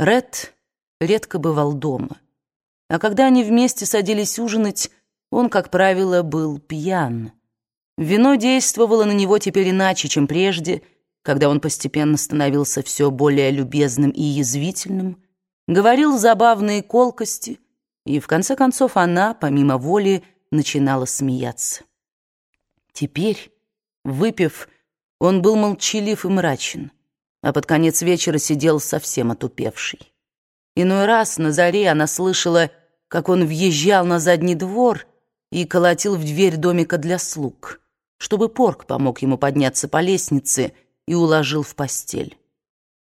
Ред редко бывал дома. А когда они вместе садились ужинать, он, как правило, был пьян. Вино действовало на него теперь иначе, чем прежде, когда он постепенно становился все более любезным и язвительным, говорил забавные колкости, и в конце концов она, помимо воли, начинала смеяться. Теперь, выпив, он был молчалив и мрачен, а под конец вечера сидел совсем отупевший. Иной раз на заре она слышала, как он въезжал на задний двор и колотил в дверь домика для слуг, чтобы Порк помог ему подняться по лестнице и уложил в постель.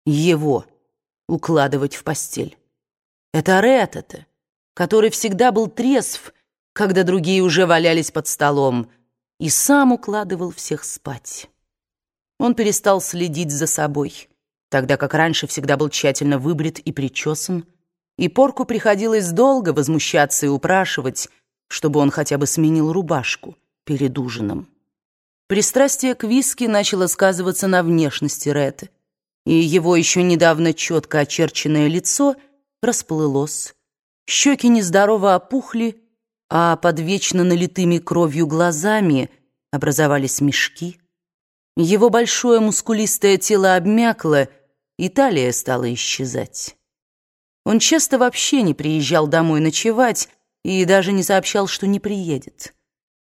Его укладывать в постель. Это Ретта, который всегда был трезв, когда другие уже валялись под столом, и сам укладывал всех спать. Он перестал следить за собой, тогда как раньше всегда был тщательно выбрит и причесан, и Порку приходилось долго возмущаться и упрашивать, чтобы он хотя бы сменил рубашку перед ужином. Пристрастие к виски начало сказываться на внешности Ретты, и его еще недавно четко очерченное лицо расплылось. Щеки нездорово опухли, а под вечно налитыми кровью глазами образовались мешки. Его большое мускулистое тело обмякло, и талия стала исчезать. Он часто вообще не приезжал домой ночевать и даже не сообщал, что не приедет.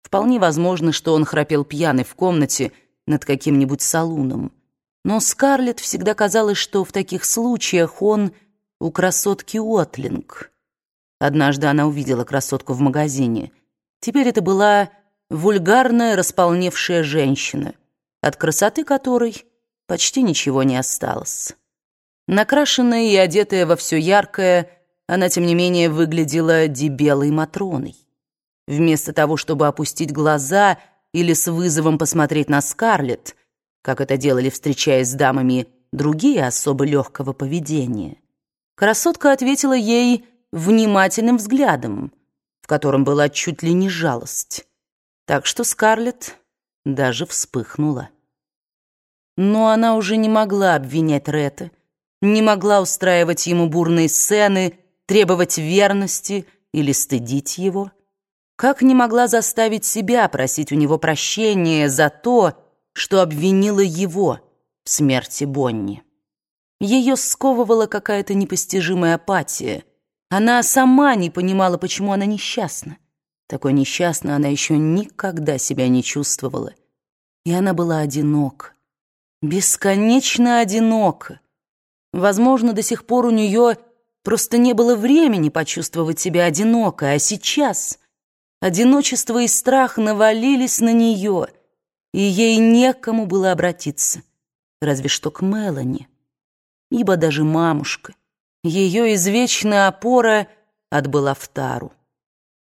Вполне возможно, что он храпел пьяный в комнате над каким-нибудь салуном. Но Скарлетт всегда казалось, что в таких случаях он у красотки Уотлинг. Однажды она увидела красотку в магазине. Теперь это была вульгарная, располневшая женщина, от красоты которой почти ничего не осталось. Накрашенная и одетая во все яркое, она, тем не менее, выглядела дебелой Матроной. Вместо того, чтобы опустить глаза или с вызовом посмотреть на Скарлетт, как это делали, встречаясь с дамами, другие особо легкого поведения, красотка ответила ей внимательным взглядом, в котором была чуть ли не жалость. Так что Скарлетт даже вспыхнула. Но она уже не могла обвинять Ретта, не могла устраивать ему бурные сцены, требовать верности или стыдить его. Как не могла заставить себя просить у него прощения за то, что обвинила его в смерти Бонни. Ее сковывала какая-то непостижимая апатия. Она сама не понимала, почему она несчастна. Такой несчастной она еще никогда себя не чувствовала. И она была одинока, бесконечно одинока. Возможно, до сих пор у нее просто не было времени почувствовать себя одинокой, а сейчас одиночество и страх навалились на нее, и ей некому было обратиться, разве что к Мелани, ибо даже мамушка, ее извечная опора, отбыла в тару,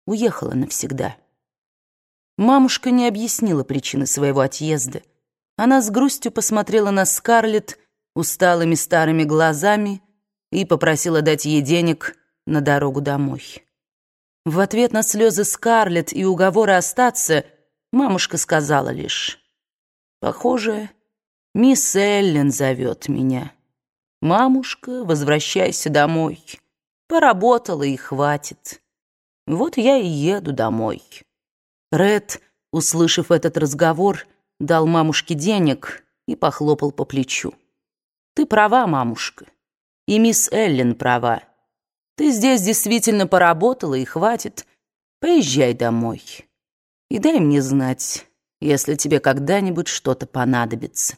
уехала навсегда. Мамушка не объяснила причины своего отъезда. Она с грустью посмотрела на Скарлетт, усталыми старыми глазами и попросила дать ей денег на дорогу домой. В ответ на слезы Скарлетт и уговоры остаться мамушка сказала лишь, «Похоже, мисс Эллен зовет меня. Мамушка, возвращайся домой. Поработала и хватит. Вот я и еду домой». Ред, услышав этот разговор, дал мамушке денег и похлопал по плечу. Ты права, мамушка. И мисс Эллен права. Ты здесь действительно поработала, и хватит. Поезжай домой. И дай мне знать, если тебе когда-нибудь что-то понадобится.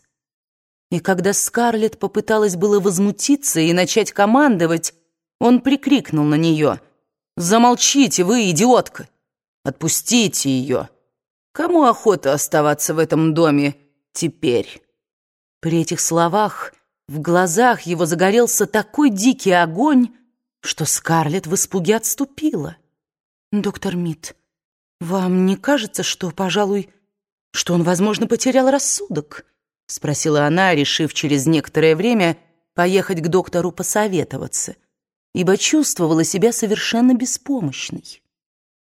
И когда Скарлетт попыталась было возмутиться и начать командовать, он прикрикнул на нее. «Замолчите вы, идиотка! Отпустите ее! Кому охота оставаться в этом доме теперь?» При этих словах в глазах его загорелся такой дикий огонь, что Скарлетт в испуге отступила. «Доктор Мит, вам не кажется, что, пожалуй, что он, возможно, потерял рассудок?» — спросила она, решив через некоторое время поехать к доктору посоветоваться, ибо чувствовала себя совершенно беспомощной.